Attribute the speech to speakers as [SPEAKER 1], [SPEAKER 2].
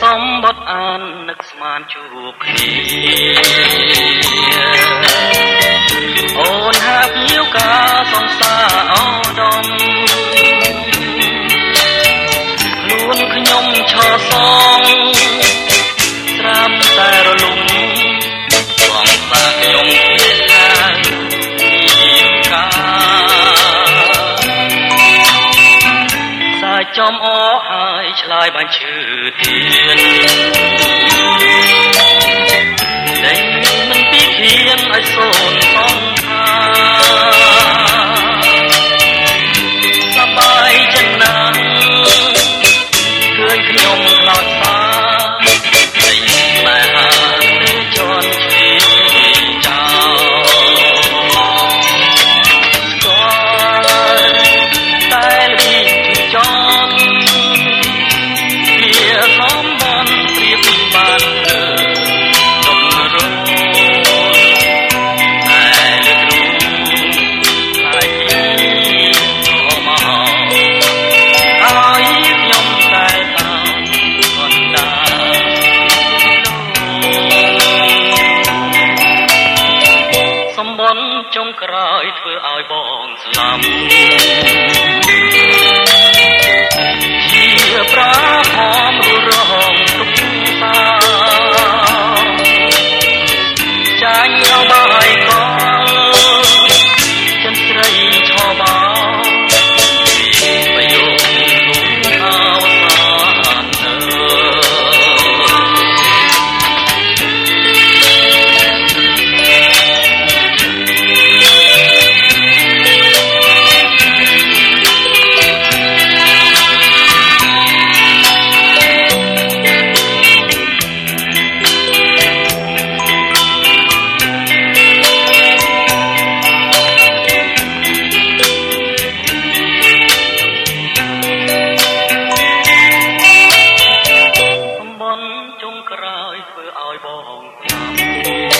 [SPEAKER 1] សំបុតអាននឹកស្មានជួបគ្នា ចចំអហើយឆ្លើយបានឈឺទៀន ប់ចុងក្រោយធ្វើឲ្យបងស្លាប់ ធ្វើឲ្យបងចាំ